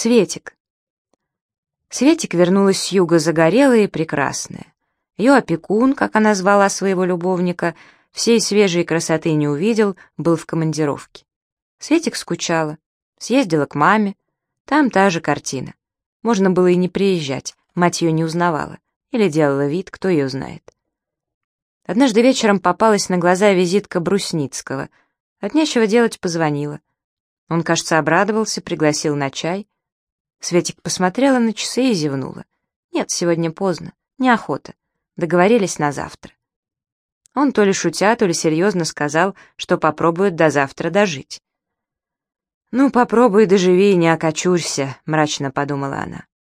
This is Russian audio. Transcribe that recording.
Светик. Светик вернулась с юга загорелая и прекрасная. Ее опекун, как она звала своего любовника, всей свежей красоты не увидел, был в командировке. Светик скучала, съездила к маме, там та же картина. Можно было и не приезжать, мать ее не узнавала, или делала вид, кто ее знает. Однажды вечером попалась на глаза визитка Брусницкого. От нечего делать позвонила. Он, кажется, обрадовался, пригласил на чай. Светик посмотрела на часы и зевнула. Нет, сегодня поздно, неохота. Договорились на завтра. Он то ли шутя, то ли серьезно сказал, что попробует до завтра дожить. «Ну, попробуй доживи, не окочурься», — мрачно подумала она.